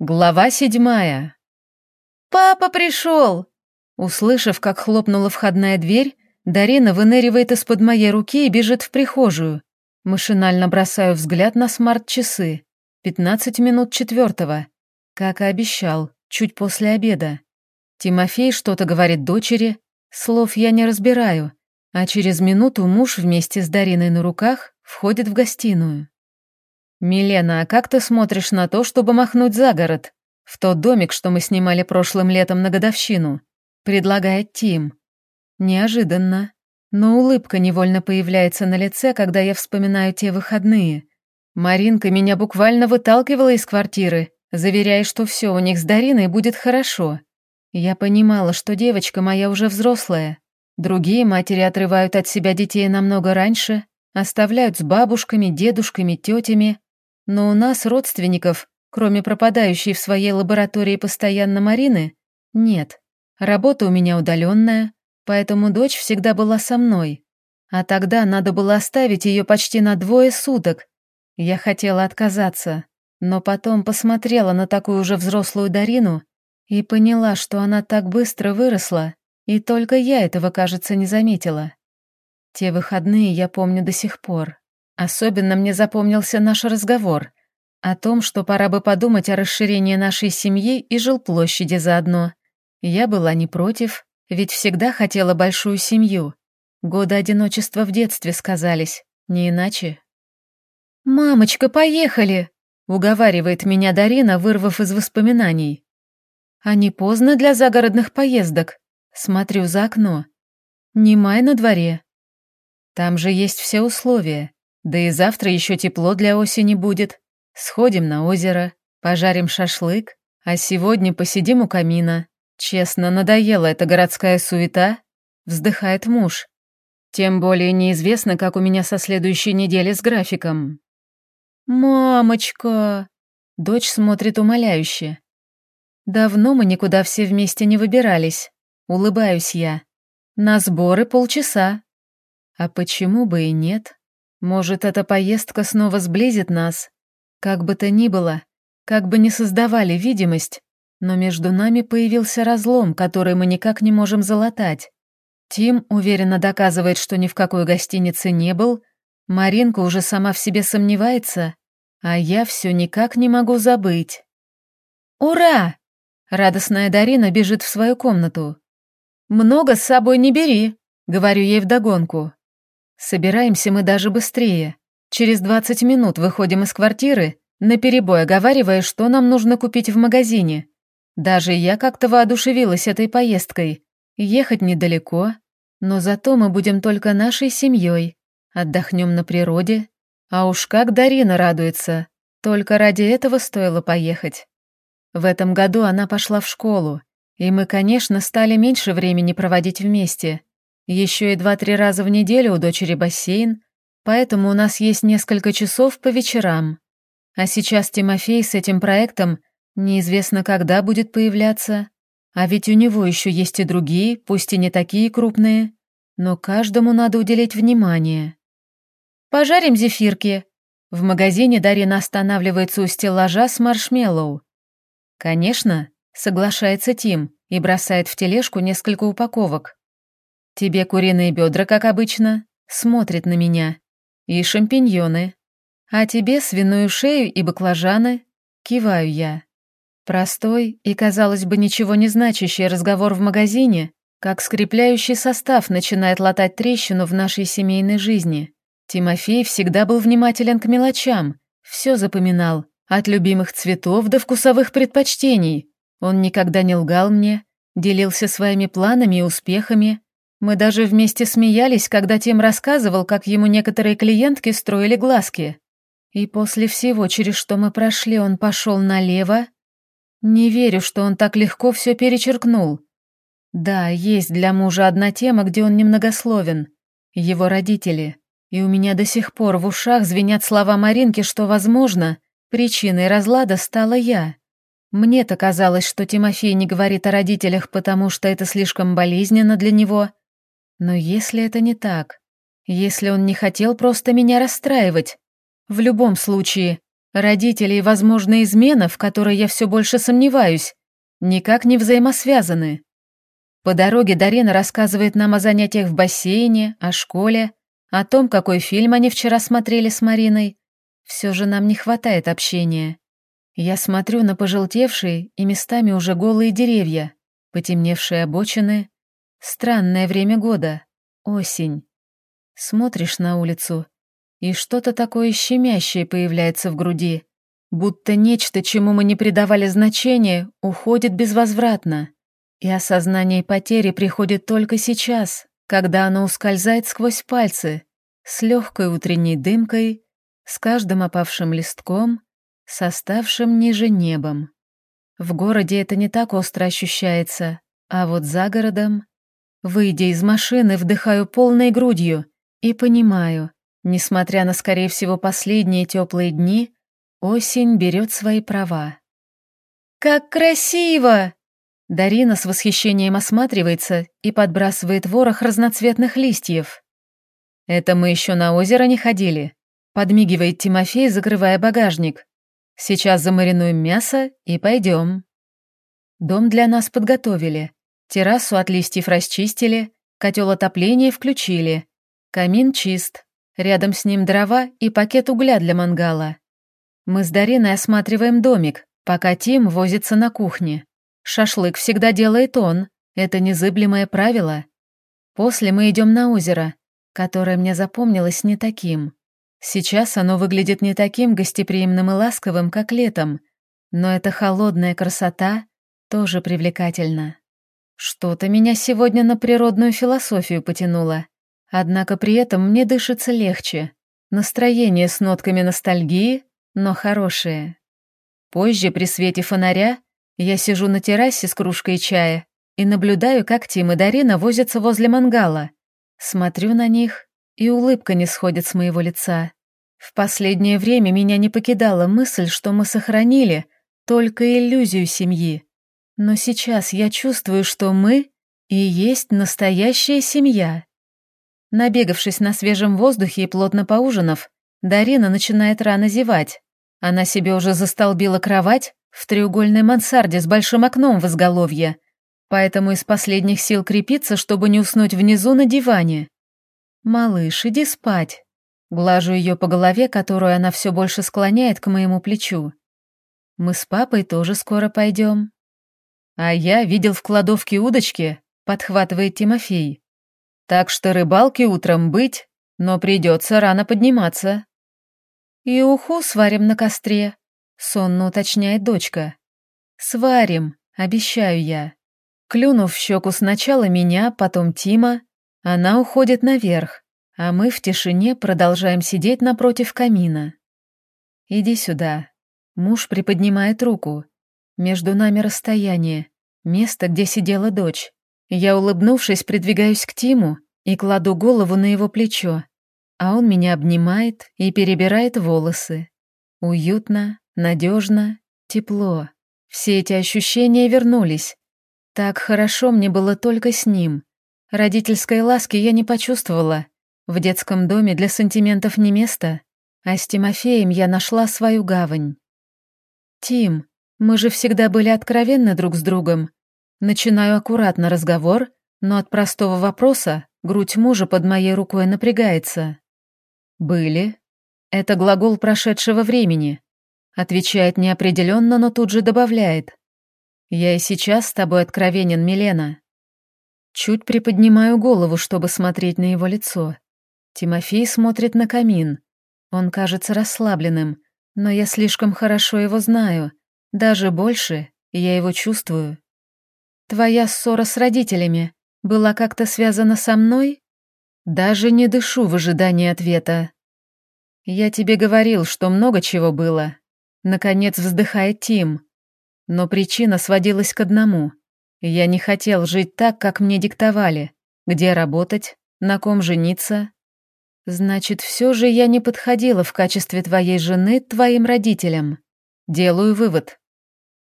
Глава седьмая. «Папа пришел!» Услышав, как хлопнула входная дверь, Дарина выныривает из-под моей руки и бежит в прихожую. Машинально бросаю взгляд на смарт-часы. Пятнадцать минут четвертого. Как и обещал, чуть после обеда. Тимофей что-то говорит дочери, слов я не разбираю, а через минуту муж вместе с Дариной на руках входит в гостиную. «Милена, а как ты смотришь на то, чтобы махнуть за город? В тот домик, что мы снимали прошлым летом на годовщину?» Предлагает Тим. Неожиданно. Но улыбка невольно появляется на лице, когда я вспоминаю те выходные. Маринка меня буквально выталкивала из квартиры, заверяя, что все у них с Дариной будет хорошо. Я понимала, что девочка моя уже взрослая. Другие матери отрывают от себя детей намного раньше, оставляют с бабушками, дедушками, тетями, но у нас родственников, кроме пропадающей в своей лаборатории постоянно Марины, нет. Работа у меня удаленная, поэтому дочь всегда была со мной. А тогда надо было оставить ее почти на двое суток. Я хотела отказаться, но потом посмотрела на такую уже взрослую Дарину и поняла, что она так быстро выросла, и только я этого, кажется, не заметила. Те выходные я помню до сих пор. Особенно мне запомнился наш разговор о том, что пора бы подумать о расширении нашей семьи и жилплощади заодно. Я была не против, ведь всегда хотела большую семью. Годы одиночества в детстве сказались, не иначе. «Мамочка, поехали!» — уговаривает меня Дарина, вырвав из воспоминаний. «А не поздно для загородных поездок?» Смотрю за окно. Не май на дворе. Там же есть все условия. Да и завтра еще тепло для осени будет. Сходим на озеро, пожарим шашлык, а сегодня посидим у камина. Честно, надоела эта городская суета, вздыхает муж. Тем более неизвестно, как у меня со следующей недели с графиком. «Мамочка!» Дочь смотрит умоляюще. «Давно мы никуда все вместе не выбирались. Улыбаюсь я. На сборы полчаса. А почему бы и нет?» Может, эта поездка снова сблизит нас? Как бы то ни было, как бы ни создавали видимость, но между нами появился разлом, который мы никак не можем залатать. Тим уверенно доказывает, что ни в какой гостинице не был, Маринка уже сама в себе сомневается, а я все никак не могу забыть. «Ура!» — радостная Дарина бежит в свою комнату. «Много с собой не бери», — говорю ей вдогонку. Собираемся мы даже быстрее. Через 20 минут выходим из квартиры, наперебой оговаривая, что нам нужно купить в магазине. Даже я как-то воодушевилась этой поездкой. Ехать недалеко, но зато мы будем только нашей семьей. Отдохнем на природе. А уж как Дарина радуется. Только ради этого стоило поехать. В этом году она пошла в школу, и мы, конечно, стали меньше времени проводить вместе. Еще и два-три раза в неделю у дочери бассейн, поэтому у нас есть несколько часов по вечерам. А сейчас Тимофей с этим проектом неизвестно когда будет появляться. А ведь у него еще есть и другие, пусть и не такие крупные, но каждому надо уделить внимание. «Пожарим зефирки!» В магазине Дарина останавливается у стеллажа с маршмеллоу. «Конечно», — соглашается Тим и бросает в тележку несколько упаковок. Тебе куриные бедра, как обычно, смотрит на меня. И шампиньоны. А тебе свиную шею и баклажаны. Киваю я. Простой и, казалось бы, ничего не значащий разговор в магазине, как скрепляющий состав начинает латать трещину в нашей семейной жизни. Тимофей всегда был внимателен к мелочам, все запоминал, от любимых цветов до вкусовых предпочтений. Он никогда не лгал мне, делился своими планами и успехами, мы даже вместе смеялись, когда Тим рассказывал, как ему некоторые клиентки строили глазки. И после всего, через что мы прошли, он пошел налево. Не верю, что он так легко все перечеркнул. Да, есть для мужа одна тема, где он немногословен. Его родители. И у меня до сих пор в ушах звенят слова Маринки, что, возможно, причиной разлада стала я. Мне-то казалось, что Тимофей не говорит о родителях, потому что это слишком болезненно для него, но если это не так, если он не хотел просто меня расстраивать, в любом случае, Родители и, возможно, измена, в которой я все больше сомневаюсь, никак не взаимосвязаны. По дороге Дарина рассказывает нам о занятиях в бассейне, о школе, о том, какой фильм они вчера смотрели с Мариной. Все же нам не хватает общения. Я смотрю на пожелтевшие и местами уже голые деревья, потемневшие обочины. Странное время года. Осень. Смотришь на улицу, и что-то такое щемящее появляется в груди, будто нечто, чему мы не придавали значения, уходит безвозвратно. И осознание потери приходит только сейчас, когда оно ускользает сквозь пальцы, с легкой утренней дымкой, с каждым опавшим листком, с оставшим ниже небом. В городе это не так остро ощущается, а вот за городом... Выйдя из машины, вдыхаю полной грудью и понимаю, несмотря на, скорее всего, последние теплые дни, осень берет свои права. «Как красиво!» Дарина с восхищением осматривается и подбрасывает ворох разноцветных листьев. «Это мы еще на озеро не ходили», — подмигивает Тимофей, закрывая багажник. «Сейчас замаринуем мясо и пойдем». Дом для нас подготовили. Террасу от листьев расчистили, котел отопления включили. Камин чист. Рядом с ним дрова и пакет угля для мангала. Мы с Дариной осматриваем домик, пока Тим возится на кухне. Шашлык всегда делает он, это незыблемое правило. После мы идем на озеро, которое мне запомнилось не таким. Сейчас оно выглядит не таким гостеприимным и ласковым, как летом, но эта холодная красота тоже привлекательна. Что-то меня сегодня на природную философию потянуло, однако при этом мне дышится легче. Настроение с нотками ностальгии, но хорошее. Позже при свете фонаря я сижу на террасе с кружкой чая и наблюдаю, как Тим и Дарина возятся возле мангала. Смотрю на них, и улыбка не сходит с моего лица. В последнее время меня не покидала мысль, что мы сохранили только иллюзию семьи. Но сейчас я чувствую, что мы и есть настоящая семья. Набегавшись на свежем воздухе и плотно поужинав, Дарина начинает рано зевать. Она себе уже застолбила кровать, в треугольной мансарде с большим окном в изголовье, поэтому из последних сил крепиться, чтобы не уснуть внизу на диване. «Малыш, иди спать». Глажу ее по голове, которую она все больше склоняет к моему плечу. «Мы с папой тоже скоро пойдем». «А я видел в кладовке удочки», — подхватывает Тимофей. «Так что рыбалки утром быть, но придется рано подниматься». «И уху сварим на костре», Сонно уточняет дочка. «Сварим, обещаю я». Клюнув в щеку сначала меня, потом Тима, она уходит наверх, а мы в тишине продолжаем сидеть напротив камина. «Иди сюда». Муж приподнимает руку. Между нами расстояние, место, где сидела дочь. Я, улыбнувшись, придвигаюсь к Тиму и кладу голову на его плечо, а он меня обнимает и перебирает волосы. Уютно, Надежно, тепло. Все эти ощущения вернулись. Так хорошо мне было только с ним. Родительской ласки я не почувствовала. В детском доме для сантиментов не место, а с Тимофеем я нашла свою гавань. «Тим, мы же всегда были откровенны друг с другом. Начинаю аккуратно разговор, но от простого вопроса грудь мужа под моей рукой напрягается. «Были?» Это глагол прошедшего времени. Отвечает неопределенно, но тут же добавляет. «Я и сейчас с тобой откровенен, Милена». Чуть приподнимаю голову, чтобы смотреть на его лицо. Тимофей смотрит на камин. Он кажется расслабленным, но я слишком хорошо его знаю. Даже больше, я его чувствую. Твоя ссора с родителями была как-то связана со мной? Даже не дышу в ожидании ответа. Я тебе говорил, что много чего было, Наконец вздыхает Тим. Но причина сводилась к одному. Я не хотел жить так, как мне диктовали. Где работать, на ком жениться. Значит, все же я не подходила в качестве твоей жены твоим родителям. Делаю вывод.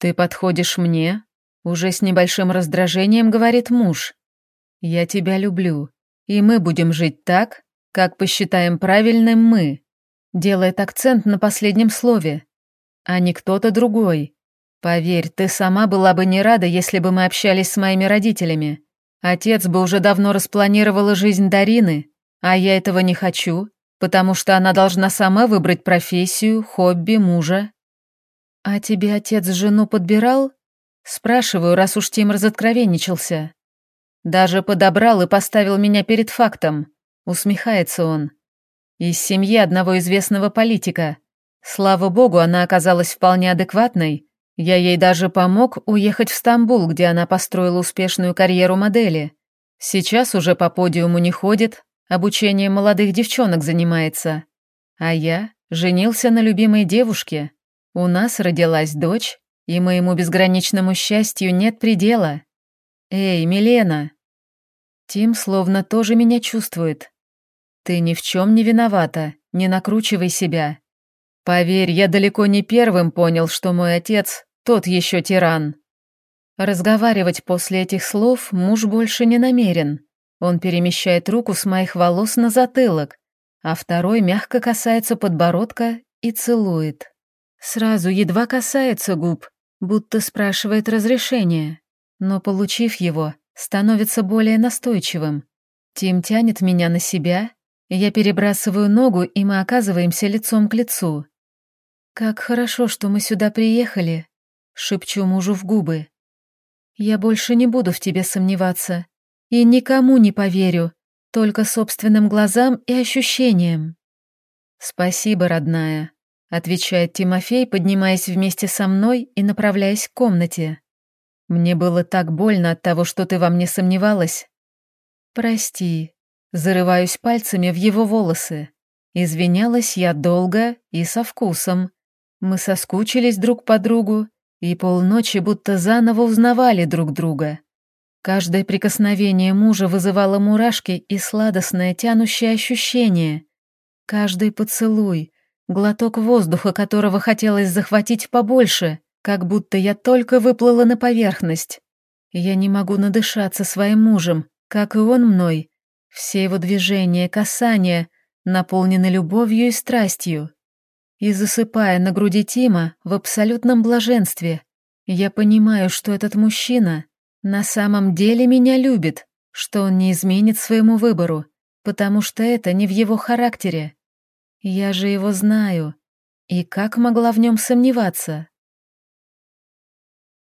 Ты подходишь мне, уже с небольшим раздражением говорит муж. Я тебя люблю, и мы будем жить так, как посчитаем правильным мы. делает акцент на последнем слове, а не кто-то другой. Поверь, ты сама была бы не рада, если бы мы общались с моими родителями. Отец бы уже давно распланировала жизнь Дарины, а я этого не хочу, потому что она должна сама выбрать профессию, хобби, мужа. А тебе отец жену подбирал? Спрашиваю, раз уж Тим разоткровенничался. Даже подобрал и поставил меня перед фактом. Усмехается он. Из семьи одного известного политика. Слава богу, она оказалась вполне адекватной. Я ей даже помог уехать в Стамбул, где она построила успешную карьеру модели. Сейчас уже по подиуму не ходит, обучением молодых девчонок занимается. А я женился на любимой девушке. У нас родилась дочь, и моему безграничному счастью нет предела. Эй, Милена!» Тим словно тоже меня чувствует. «Ты ни в чем не виновата, не накручивай себя. Поверь, я далеко не первым понял, что мой отец тот еще тиран». Разговаривать после этих слов муж больше не намерен. Он перемещает руку с моих волос на затылок, а второй мягко касается подбородка и целует. Сразу едва касается губ, будто спрашивает разрешения, но, получив его, становится более настойчивым. Тим тянет меня на себя, я перебрасываю ногу, и мы оказываемся лицом к лицу. «Как хорошо, что мы сюда приехали», — шепчу мужу в губы. «Я больше не буду в тебе сомневаться и никому не поверю, только собственным глазам и ощущениям». «Спасибо, родная», отвечает Тимофей, поднимаясь вместе со мной и направляясь к комнате. Мне было так больно от того, что ты во мне сомневалась. Прости. Зарываюсь пальцами в его волосы. Извинялась я долго и со вкусом. Мы соскучились друг по другу и полночи будто заново узнавали друг друга. Каждое прикосновение мужа вызывало мурашки и сладостное тянущее ощущение. Каждый поцелуй — глоток воздуха, которого хотелось захватить побольше, как будто я только выплыла на поверхность. Я не могу надышаться своим мужем, как и он мной. Все его движения, касания наполнены любовью и страстью. И засыпая на груди Тима в абсолютном блаженстве, я понимаю, что этот мужчина на самом деле меня любит, что он не изменит своему выбору, потому что это не в его характере. Я же его знаю. И как могла в нем сомневаться?